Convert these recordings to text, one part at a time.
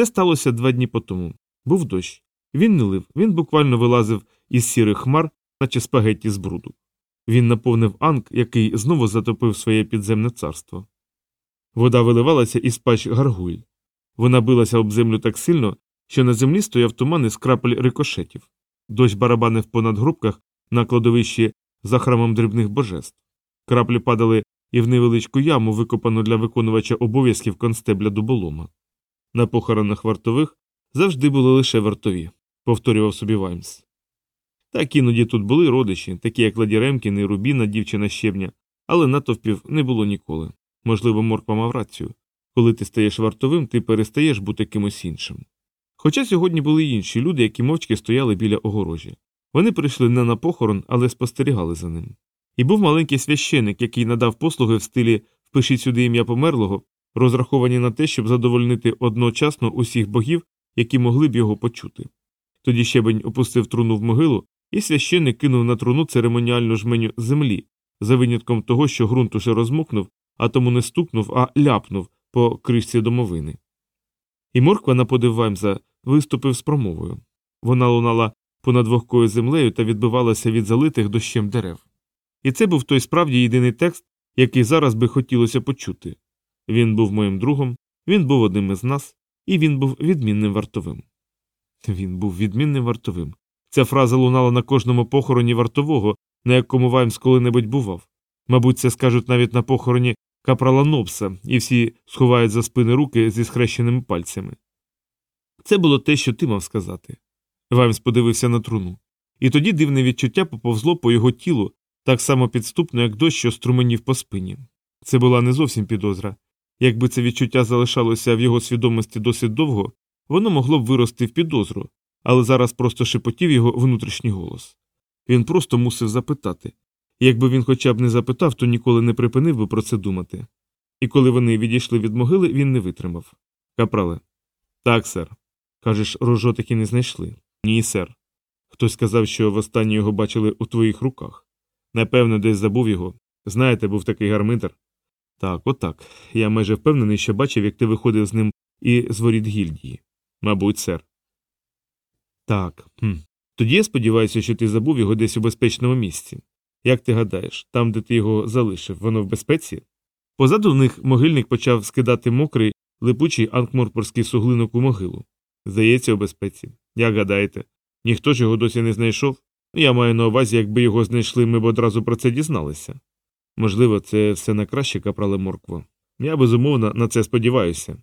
Те сталося два дні по тому. Був дощ. Він не лив, він буквально вилазив із сірих хмар, наче спагетті з бруду. Він наповнив анк, який знову затопив своє підземне царство. Вода виливалася із пач гаргуйль. Вона билася об землю так сильно, що на землі стояв туман із крапель рикошетів. Дощ барабанив понад грубках на кладовищі за храмом дрібних божеств. Краплі падали і в невеличку яму, викопану для виконувача обов'язків констебля дуболома. На похоронах вартових завжди були лише вартові, повторював собі Ваймс. Так іноді тут були родичі, такі як Ладі Ремкін і Рубіна, дівчина щебня, але натовпів не було ніколи. Можливо, Морква мав рацію. Коли ти стаєш вартовим, ти перестаєш бути кимось іншим. Хоча сьогодні були інші люди, які мовчки стояли біля огорожі. Вони прийшли не на похорон, але спостерігали за ним. І був маленький священик, який надав послуги в стилі Впишіть сюди ім'я померлого, розраховані на те, щоб задовольнити одночасно усіх богів, які могли б його почути. Тоді щебень опустив труну в могилу, і священник кинув на труну церемоніальну жменю землі, за винятком того, що ґрунт уже розмокнув, а тому не стукнув, а ляпнув по кришці домовини. І морква на подив виступив з промовою. Вона лунала понад вогкою землею та відбивалася від залитих дощем дерев. І це був той справді єдиний текст, який зараз би хотілося почути. Він був моїм другом, він був одним із нас, і він був відмінним вартовим. Він був відмінним вартовим. Ця фраза лунала на кожному похороні вартового, на якому Ваймс коли-небудь бував. Мабуть, це скажуть навіть на похороні капрала Нобса, і всі сховають за спини руки зі схрещеними пальцями. Це було те, що ти мав сказати. Ваймс подивився на труну. І тоді дивне відчуття поповзло по його тілу, так само підступно, як дощ, що струменів по спині. Це була не зовсім підозра. Якби це відчуття залишалося в його свідомості досить довго, воно могло б вирости в підозру, але зараз просто шепотів його внутрішній голос. Він просто мусив запитати. Якби він хоча б не запитав, то ніколи не припинив би про це думати. І коли вони відійшли від могили, він не витримав. Капрале. Так, сер. Кажеш, рожотики не знайшли. Ні, сер. Хтось сказав, що востаннє його бачили у твоїх руках. Напевно, десь забув його. Знаєте, був такий гармидер. Так, отак. Я майже впевнений, що бачив, як ти виходив з ним і з воріт гільдії. Мабуть, сер. Так. Хм. Тоді я сподіваюся, що ти забув його десь у безпечному місці. Як ти гадаєш, там, де ти його залишив, воно в безпеці? Позаду них могильник почав скидати мокрий, липучий анкморпорський суглинок у могилу. Здається, у безпеці. Як гадаєте, ніхто ж його досі не знайшов? Я маю на увазі, якби його знайшли, ми б одразу про це дізналися. Можливо, це все на краще капрале моркво. Я безумовно на це сподіваюся.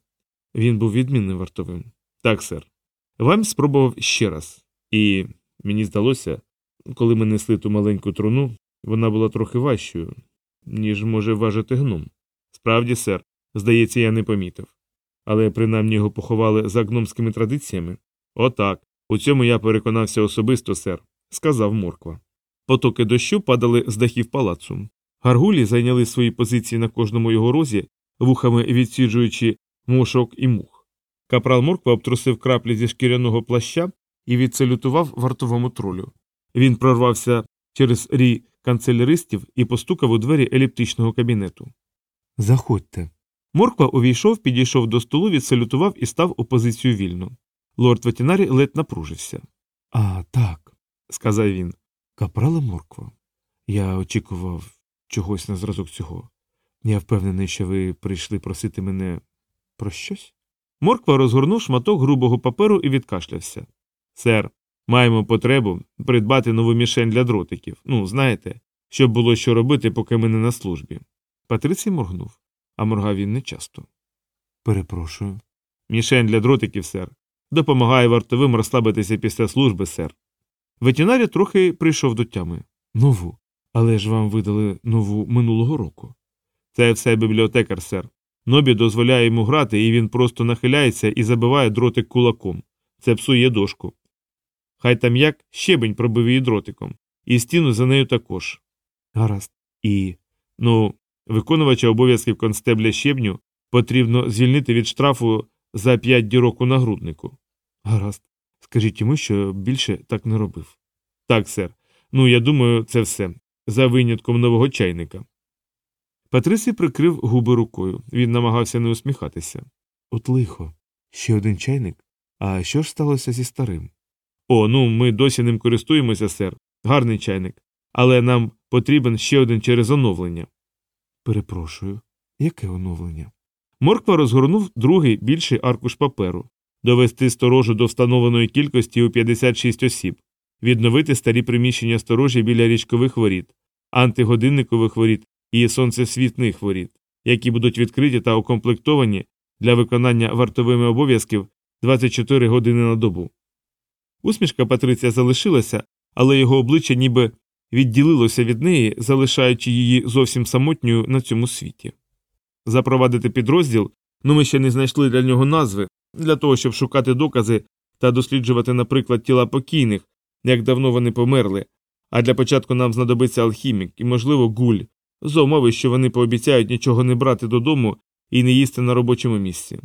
Він був відмінним вартовим. Так, сер. Вам спробував ще раз, і мені здалося, коли ми несли ту маленьку труну, вона була трохи важчою, ніж може важити гном. Справді, сер, здається, я не помітив. Але принаймні його поховали за гномськими традиціями. Отак. У цьому я переконався особисто, сер, сказав морква. Потоки дощу падали з дахів палацу. Гаргулі зайняли свої позиції на кожному його розі, вухами відсіджуючи мушок і мух. Капрал морква обтрусив краплі зі шкіряного плаща і відсалютував вартовому тролю. Він прорвався через рій канцеляристів і постукав у двері еліптичного кабінету. Заходьте. Морква увійшов, підійшов до столу, відсалютував і став у позицію вільно. Лорд ветеринарі ледь напружився. А, так, сказав він. Капрала морква. Я очікував чогось на зразок цього. Я впевнений, що ви прийшли просити мене про щось. Морква розгорнув шматок грубого паперу і відкашлявся. Сер, маємо потребу придбати нову мішень для дротиків. Ну, знаєте, щоб було що робити, поки ми не на службі. Патрицій моргнув, а моргав він нечасто. Перепрошую. Мішень для дротиків, сер. Допомагає вартовим розслабитися після служби, сер. Ветінарі трохи прийшов до тями. Нову. Але ж вам видали нову минулого року. Це все бібліотекар, сер. Нобі дозволяє йому грати, і він просто нахиляється і забиває дротик кулаком. Це псує дошку. Хай там як щебень пробив її дротиком, і стіну за нею також. Гаразд. І. Ну, виконувача обов'язків констебля щебню потрібно звільнити від штрафу за п'ять дірок у нагруднику. Гаразд. Скажіть йому, що більше так не робив. Так, сер. Ну, я думаю, це все. За винятком нового чайника. Патрисій прикрив губи рукою. Він намагався не усміхатися. От лихо. Ще один чайник? А що ж сталося зі старим? О, ну ми досі ним користуємося, сер. Гарний чайник. Але нам потрібен ще один через оновлення. Перепрошую, яке оновлення? Морква розгорнув другий більший аркуш паперу, довести сторожу до встановленої кількості у 56 осіб, відновити старі приміщення сторожі біля річкових воріт, антигодинникових воріт і сонцесвітних воріт, які будуть відкриті та укомплектовані для виконання вартовими обов'язків 24 години на добу. Усмішка Патриція залишилася, але його обличчя ніби відділилося від неї, залишаючи її зовсім самотньою на цьому світі. Запровадити підрозділ, ну ми ще не знайшли для нього назви, для того, щоб шукати докази та досліджувати, наприклад, тіла покійних, як давно вони померли, а для початку нам знадобиться алхімік і, можливо, гуль, за умови, що вони пообіцяють нічого не брати додому і не їсти на робочому місці.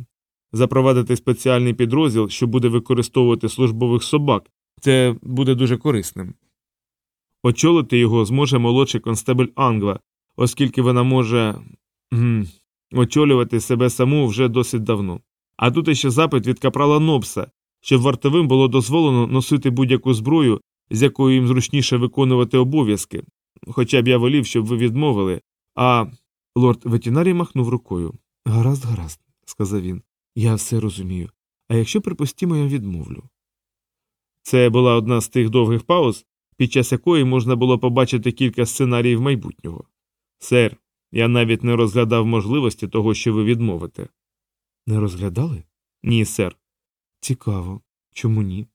Запровадити спеціальний підрозділ, що буде використовувати службових собак, це буде дуже корисним. Очолити його зможе молодший констебель Ангва, оскільки вона може гм, очолювати себе саму вже досить давно. А тут іще запит від капрала Нобса, щоб вартовим було дозволено носити будь-яку зброю, з якою їм зручніше виконувати обов'язки. Хоча б я волів, щоб ви відмовили, а. Лорд ветінарій махнув рукою. Гаразд, гаразд, сказав він. Я все розумію. А якщо, припустімо, я відмовлю. Це була одна з тих довгих пауз, під час якої можна було побачити кілька сценаріїв майбутнього. Сер, я навіть не розглядав можливості того, що ви відмовите. Не розглядали? Ні, сер. Цікаво. Чому ні?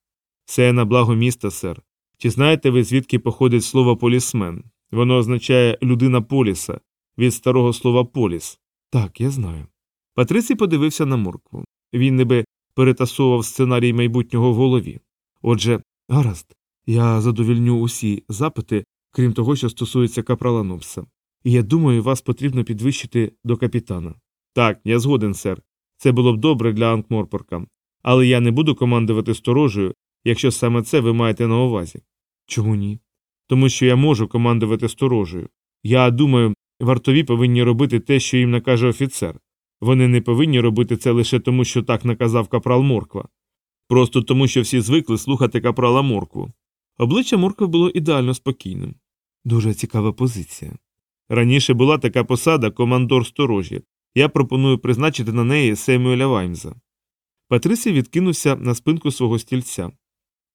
Це на благо міста, сер. Чи знаєте ви, звідки походить слово полісмен? Воно означає людина поліса, від старого слова поліс. Так, я знаю. Патрицій подивився на моркву. Він ніби перетасовував сценарій майбутнього в голові. Отже, гаразд, я задовільню усі запити, крім того, що стосується капрала Нобса. І я думаю, вас потрібно підвищити до капітана. Так, я згоден, сер. Це було б добре для Анкморпорка. Але я не буду командувати сторожею, якщо саме це ви маєте на увазі. Чому ні? Тому що я можу командувати сторожею. Я думаю, вартові повинні робити те, що їм накаже офіцер. Вони не повинні робити це лише тому, що так наказав капрал Морква. Просто тому, що всі звикли слухати капрала Моркву. Обличчя Моркви було ідеально спокійним. Дуже цікава позиція. Раніше була така посада командор сторожі. Я пропоную призначити на неї Семюеля Ваймза. Патрисій відкинувся на спинку свого стільця.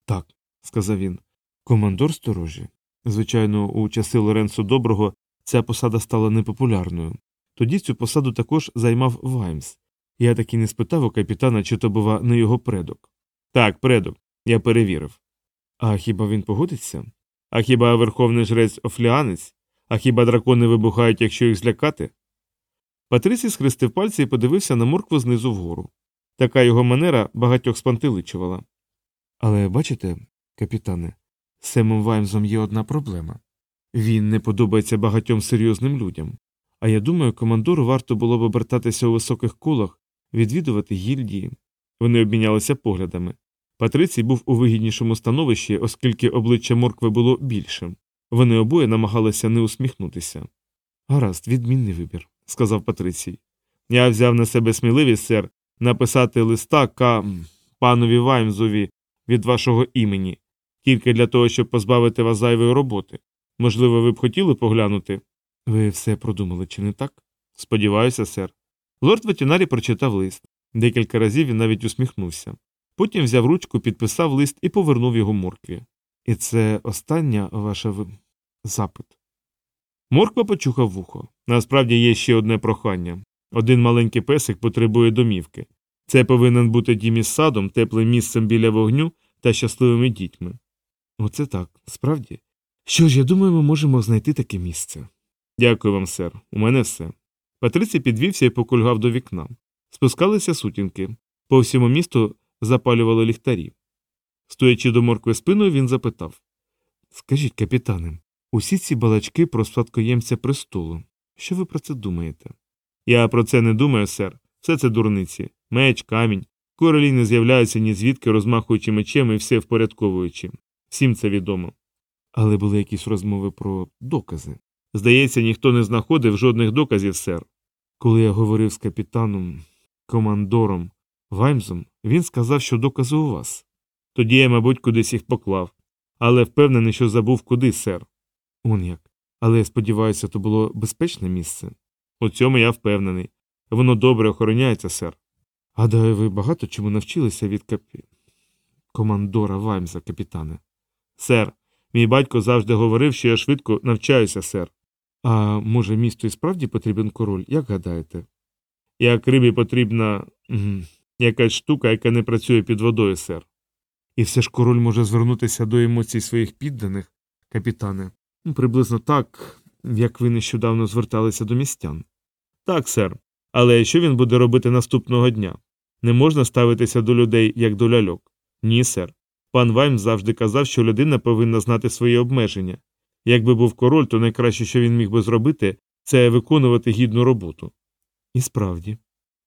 Так, сказав він. Командор сторожі. Звичайно, у часи Лоренцо Доброго ця посада стала непопулярною. Тоді цю посаду також займав Ваймс. Я таки не спитав у капітана, чи то, бува, не його предок. Так, предок, я перевірив. А хіба він погодиться? А хіба верховний жрець офліанець? А хіба дракони вибухають, якщо їх злякати? Патрисій схрестив пальці і подивився на моркву знизу вгору. Така його манера багатьох спантеличувала. Але бачите, капітане, з Семом Ваймзом є одна проблема. Він не подобається багатьом серйозним людям. А я думаю, командору варто було б обертатися у високих колах, відвідувати гільдії. Вони обмінялися поглядами. Патрицій був у вигіднішому становищі, оскільки обличчя моркви було більшим. Вони обоє намагалися не усміхнутися. Гаразд, відмінний вибір, сказав Патрицій. Я взяв на себе сміливість, сер, написати листа К. панові Ваймзові від вашого імені, тільки для того, щоб позбавити вас зайвої роботи. Можливо, ви б хотіли поглянути? Ви все продумали, чи не так? Сподіваюся, сер. Лорд ветінарі прочитав лист. Декілька разів він навіть усміхнувся. Потім взяв ручку, підписав лист і повернув його моркві. І це остання ваша в... запит. Морква почухав вухо. Насправді є ще одне прохання. Один маленький песик потребує домівки. Це повинен бути дім із садом, теплим місцем біля вогню та щасливими дітьми. Оце так, справді. Що ж, я думаю, ми можемо знайти таке місце. Дякую вам, сер. У мене все. Патрицій підвівся і покульгав до вікна. Спускалися сутінки. По всьому місту запалювали ліхтарі. Стоячи до моркви спиною, він запитав Скажіть, капітане, усі ці балачки про спадкоємця престолу. Що ви про це думаєте? Я про це не думаю, сер. Все це дурниці. Меч, камінь. Королі не з'являються ні звідки, розмахуючи мечем і все впорядковуючи. Всім це відомо. Але були якісь розмови про докази. Здається, ніхто не знаходив жодних доказів, сер. Коли я говорив з капітаном, командором Ваймзом, Він сказав, що докази у вас. Тоді я, мабуть, кудись їх поклав. Але впевнений, що забув куди, сер. Он як. Але я сподіваюся, то було безпечне місце. У цьому я впевнений. Воно добре охороняється, сер. Гадаю, ви багато чому навчилися від капі... командора Ваймса, капітане. Сер, мій батько завжди говорив, що я швидко навчаюся, сер. А може, місту і справді потрібен король, як гадаєте? Як рибі потрібна якась штука, яка не працює під водою, сер. І все ж король може звернутися до емоцій своїх підданих, капітане. Ну, Приблизно так, як ви нещодавно зверталися до містян. Так, сер. Але що він буде робити наступного дня? Не можна ставитися до людей як до ляльок. Ні, сер. Пан Ваймс завжди казав, що людина повинна знати свої обмеження. Якби був король, то найкраще, що він міг би зробити, це виконувати гідну роботу. І справді.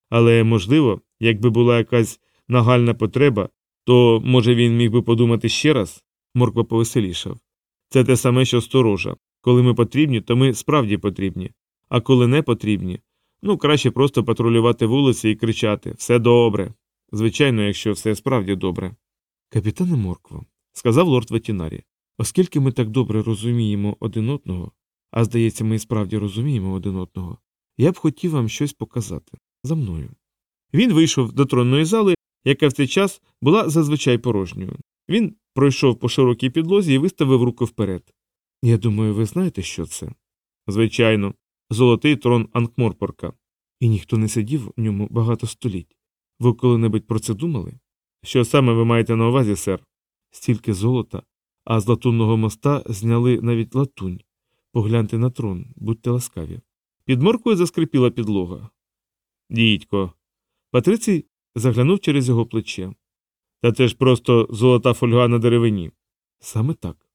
Але, можливо, якби була якась нагальна потреба, то, може, він міг би подумати ще раз, морква повеселішав. Це те саме, що сторожа. Коли ми потрібні, то ми справді потрібні. А коли не потрібні, ну краще просто патрулювати вулиці і кричати Все добре. Звичайно, якщо все справді добре. Капітане Моркво, сказав лорд Ветінарі, оскільки ми так добре розуміємо один одного, а здається, ми і справді розуміємо один одного, я б хотів вам щось показати за мною. Він вийшов до тронної зали, яка в цей час була зазвичай порожньою. Він пройшов по широкій підлозі і виставив руку вперед. Я думаю, ви знаєте, що це? Звичайно, золотий трон Анкморпорка. І ніхто не сидів в ньому багато століть. Ви коли-небудь про це думали? Що саме ви маєте на увазі, сер? Стільки золота, а з латунного моста зняли навіть латунь. Погляньте на трон, будьте ласкаві. Під моркою заскрипіла підлога. Дідько. Патрицій заглянув через його плече. Та це ж просто золота фольга на деревині. Саме так.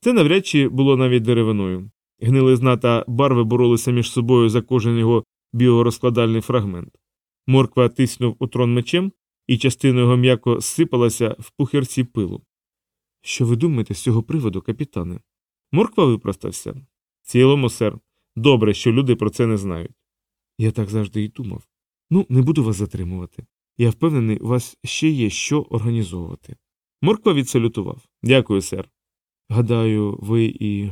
Це навряд чи було навіть деревиною. Гнилизна та барви боролися між собою за кожен його біорозкладальний фрагмент. Морква тиснув у трон мечем, і частина його м'яко зсипалася в пухерці пилу. Що ви думаєте з цього приводу, капітане? Морква випростався. Цілому, сер. Добре, що люди про це не знають. Я так завжди і думав. Ну, не буду вас затримувати. Я впевнений, у вас ще є що організовувати. Морква відсалютував. Дякую, сер. Гадаю, ви і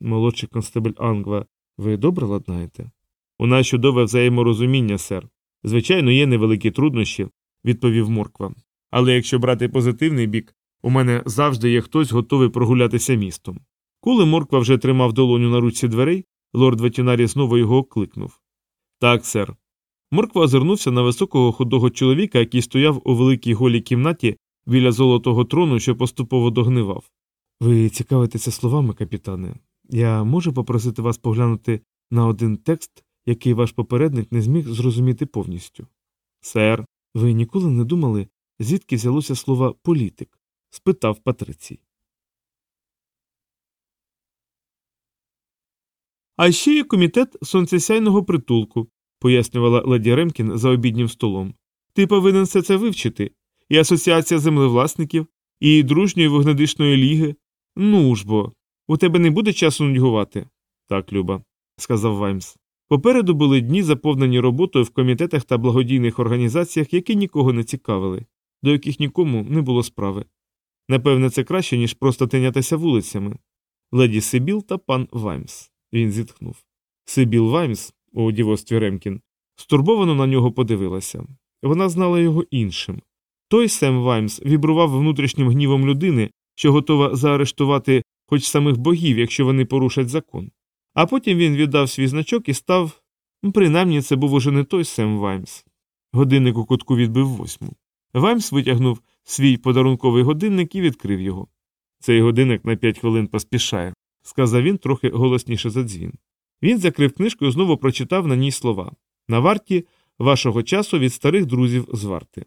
молодший констебель Ангва, ви добре ладнаєте? У нас чудове взаєморозуміння, сер. Звичайно, є невеликі труднощі, відповів Морква. Але якщо брати позитивний бік, у мене завжди є хтось готовий прогулятися містом. Коли Морква вже тримав долоню на ручці дверей, лорд Ветінарі знову його окликнув. Так, сер. Морква озирнувся на високого худого чоловіка, який стояв у великій голій кімнаті біля золотого трону, що поступово догнивав. Ви цікавитеся словами, капітане. Я можу попросити вас поглянути на один текст, який ваш попередник не зміг зрозуміти повністю. Сер, ви ніколи не думали, звідки взялося слово політик? спитав Патрицій. А ще є комітет сонцесяйного притулку, пояснювала леді Ремкін за обіднім столом. Ти повинен все це вивчити. І асоціація землевласників, і дружньої вогнедишної ліги. Ну ж бо, у тебе не буде часу нудьгувати. Так, Люба, сказав Ваймс. Попереду були дні, заповнені роботою в комітетах та благодійних організаціях, які нікого не цікавили, до яких нікому не було справи. Напевне, це краще, ніж просто тинятися вулицями. Леді Сибіл та пан Ваймс. Він зітхнув. Сибіл Ваймс, у дівостві Ремкін, стурбовано на нього подивилася. Вона знала його іншим. Той Сем Ваймс вібрував внутрішнім гнівом людини, що готова заарештувати хоч самих богів, якщо вони порушать закон. А потім він віддав свій значок і став. Принаймні, це був уже не той Сем Ваймс. Годинник у кутку відбив восьму. Ваймс витягнув свій подарунковий годинник і відкрив його. Цей годинник на п'ять хвилин поспішає, сказав він трохи голосніше за дзвін. Він закрив книжку і знову прочитав на ній слова на варті вашого часу від старих друзів з варти.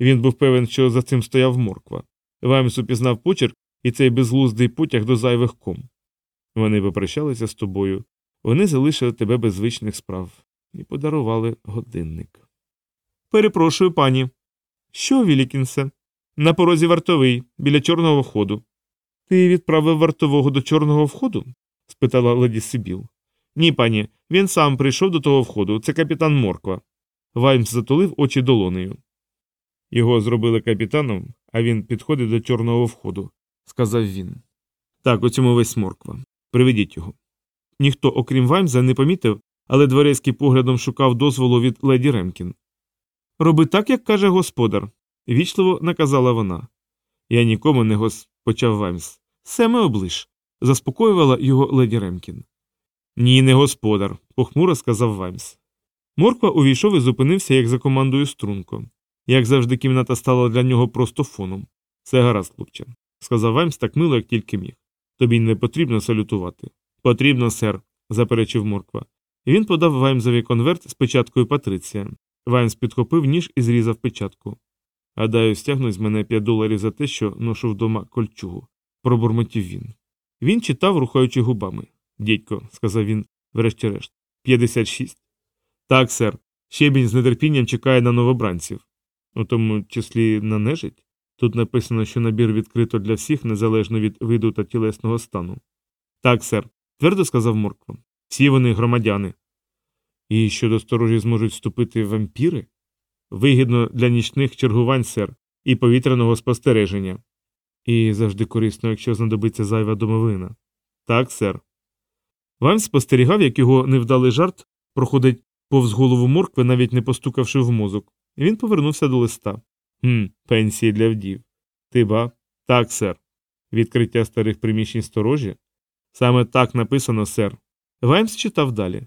Він був певен, що за цим стояв морква. Ваймс упізнав почерк і цей безглуздий потяг до зайвих ком. Вони попрощалися з тобою, вони залишили тебе без звичних справ і подарували годинник. Перепрошую, пані. Що, Вілікінсе? На порозі вартовий, біля чорного входу. Ти відправив вартового до чорного входу? спитала леді Сибіл. Ні, пані, він сам прийшов до того входу, це капітан Морква. Ваймс затулив очі долонею. Його зробили капітаном, а він підходить до чорного входу, сказав він. Так, у цьому весь морква. Приведіть його. Ніхто, окрім Ваймза, не помітив, але дворецький поглядом шукав дозволу від леді Ремкін. Роби так, як каже господар, вічливо наказала вона. Я нікому не гос... почав Ваймс. Семе облиш, заспокоювала його леді Ремкін. Ні, не господар, похмуро сказав Ваймс. Морква увійшов і зупинився, як за командою струнко. Як завжди, кімната стала для нього просто фоном. Все гаразд, хлопче, сказав Ваймс так мило, як тільки міг. Тобі не потрібно салютувати. Потрібно, сер, заперечив Морква. Він подав Ваймсові конверт з печаткою Патриція. Ваймс підхопив ніж і зрізав печатку. Гадаю, стягнуть з мене 5 доларів за те, що ношу вдома кольчугу, пробурмотів він. Він читав, рухаючи губами. Дідько, сказав він, врешті-решт, 56. Так, сер. Щебінь з нетерпінням чекає на новобранців. У тому числі на нежить. Тут написано, що набір відкрито для всіх, незалежно від виду та тілесного стану. Так, сер, твердо сказав Морква. Всі вони громадяни. І що до зможуть вступити вампіри? Вигідно для нічних чергувань, сер, і повітряного спостереження. І завжди корисно, якщо знадобиться зайва домовина. Так, сер. Ваймс спостерігав, як його невдалий жарт проходить повз голову моркви, навіть не постукавши в мозок. Він повернувся до листа. Хм, пенсії для вдів. Ти ба? Так, сер. Відкриття старих приміщень сторожі? Саме так написано, сер. Ваймс читав далі.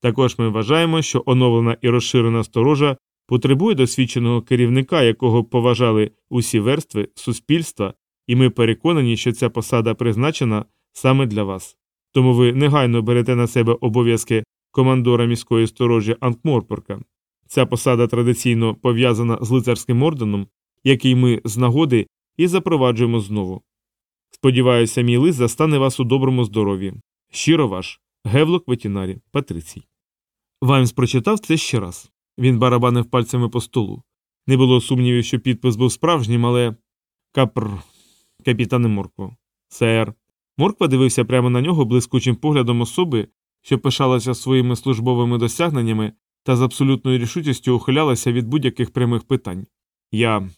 Також ми вважаємо, що оновлена і розширена сторожа потребує досвідченого керівника, якого поважали усі верстви суспільства, і ми переконані, що ця посада призначена саме для вас. Тому ви негайно берете на себе обов'язки командора міської сторожі Анкморпорка. Ця посада традиційно пов'язана з лицарським орденом, який ми з нагоди і запроваджуємо знову. Сподіваюся, мій лист застане вас у доброму здоров'ї. Щиро ваш, Гевлок Ветінарі, Патрицій. Ваймс прочитав це ще раз. Він барабанив пальцями по столу. Не було сумнівів, що підпис був справжнім, але. Капр. Капітане Моркво. Сер. Морква дивився прямо на нього блискучим поглядом особи, що пишалася своїми службовими досягненнями та з абсолютною рішучістю ухилялася від будь-яких прямих питань. Я.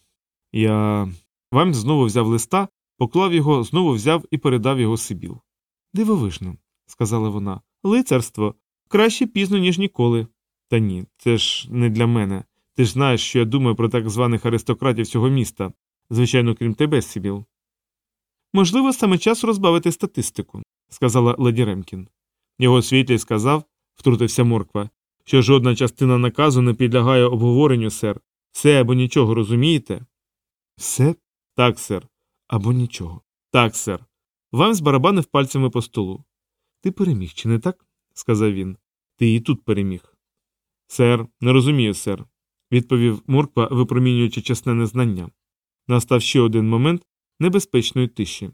Я. Ваймс знову взяв листа, поклав його, знову взяв і передав його Сибіл. Дивовижно, сказала вона. Лицарство. Краще пізно, ніж ніколи. Та ні, це ж не для мене. Ти ж знаєш, що я думаю про так званих аристократів цього міста, звичайно, крім тебе, Сибіл. Можливо, саме час розбавити статистику, сказала леді Ремкін. Його світлість сказав, втрутився морква, що жодна частина наказу не підлягає обговоренню, сер. Все або нічого, розумієте? Все? Так, сер. Або нічого. Так, сер. Вам збарабанив пальцями по столу. Ти переміг, чи не так? сказав він. Ти і тут переміг. Сер, не розумію, сер, відповів Морква, випромінюючи чесне незнання. Настав ще один момент небезпечної тиші.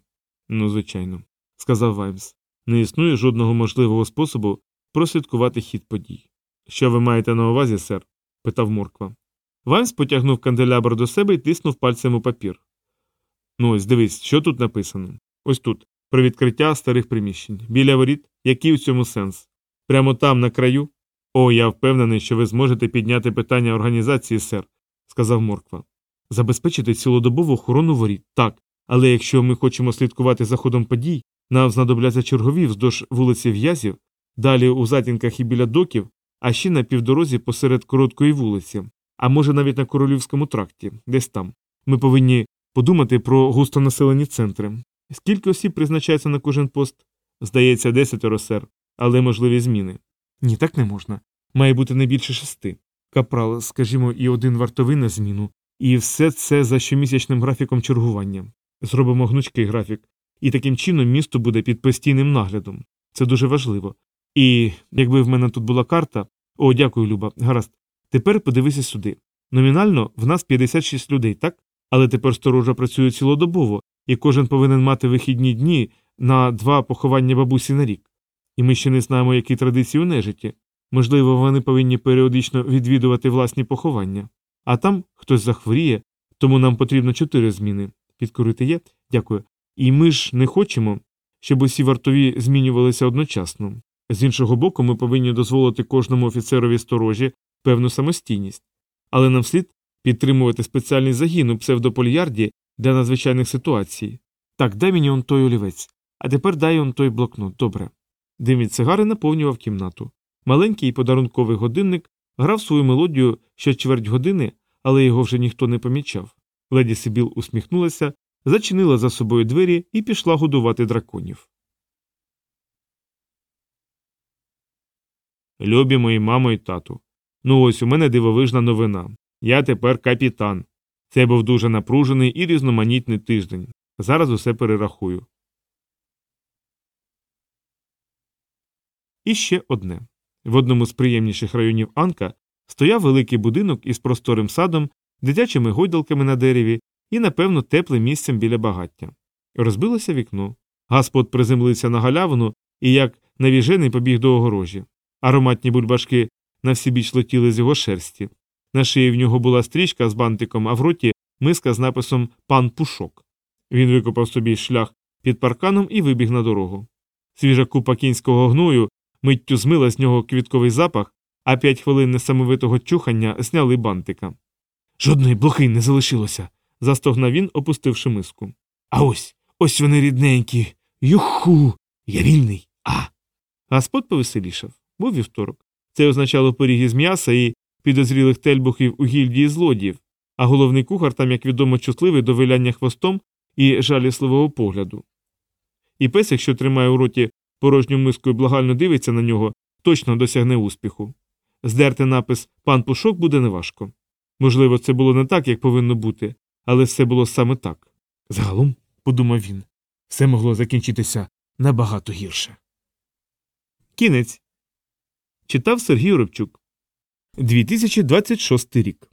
Ну, звичайно, сказав Ваймс. Не існує жодного можливого способу прослідкувати хід подій. Що ви маєте на увазі, сер? питав Морква. Ваймс потягнув канделябр до себе і тиснув пальцем у папір. Ну, ось дивись, що тут написано. Ось тут, про відкриття старих приміщень. Біля воріт, який у цьому сенс? Прямо там, на краю. О, я впевнений, що ви зможете підняти питання організації, сер, сказав Морква. Забезпечити цілодобову охорону воріт, так. Але якщо ми хочемо слідкувати за ходом подій, нам знадобляться чергові вздовж вулиці В'язів, далі у затінках і біля доків, а ще на півдорозі посеред короткої вулиці, а може навіть на королівському тракті, десь там. Ми повинні подумати про густонаселені центри. Скільки осіб призначається на кожен пост? Здається, десятеро, сер, але можливі зміни. Ні, так не можна. Має бути не більше шести. Капрал, скажімо, і один вартовий на зміну, і все це за щомісячним графіком чергування. Зробимо гнучкий графік, і таким чином місто буде під постійним наглядом. Це дуже важливо. І якби в мене тут була карта. О, дякую, Люба. Гаразд. Тепер подивися сюди. Номінально в нас 56 людей, так? Але тепер сторожа працює цілодобово, і кожен повинен мати вихідні дні на два поховання бабусі на рік. І ми ще не знаємо, які традиції у нежиті. Можливо, вони повинні періодично відвідувати власні поховання. А там хтось захворіє, тому нам потрібно чотири зміни. Підкорити є? Дякую. І ми ж не хочемо, щоб усі вартові змінювалися одночасно. З іншого боку, ми повинні дозволити кожному офіцерові сторожі певну самостійність. Але нам слід підтримувати спеціальний загін у псевдопольярді для надзвичайних ситуацій. Так, дай мені он той олівець, а тепер дай он той блокнот, добре. Дим від сигари наповнював кімнату. Маленький подарунковий годинник грав свою мелодію ще чверть години, але його вже ніхто не помічав. Леді Сибіл усміхнулася, зачинила за собою двері і пішла годувати драконів. Любі мої мамо і тату. Ну ось у мене дивовижна новина. Я тепер капітан. Це був дуже напружений і різноманітний тиждень. Зараз усе перерахую. І ще одне. В одному з приємніших районів Анка стояв великий будинок із просторим садом, дитячими гойдалками на дереві і, напевно, теплим місцем біля багаття. Розбилося вікно. Гаспод приземлився на галявину і, як навіжений, побіг до огорожі. Ароматні бульбашки на всі біч летіли з його шерсті. На шиї в нього була стрічка з бантиком, а в роті миска з написом Пан Пушок. Він викопав собі шлях під парканом і вибіг на дорогу. Свіжа купа кінського гною миттю змила з нього квітковий запах, а п'ять хвилин несамовитого чухання зняли бантика. Жодної блохи не залишилося, застогнав він, опустивши миску. А ось, ось вони рідненькі. Юху! Я вільний. А. Господ повеселішав. Був вівторок. Це означало пиріг із м'яса і підозрілих тельбухів у гільдії злодіїв, а головний кухар там, як відомо, чутливий до виляння хвостом і жалісливого погляду. І пес, якщо тримає у роті порожню миску і благально дивиться на нього, точно досягне успіху. Здерти напис Пан Пушок буде неважко. Можливо, це було не так, як повинно бути, але все було саме так. Загалом, подумав він, все могло закінчитися набагато гірше. Кінець. Читав Сергій Оробчук. 2026 рік.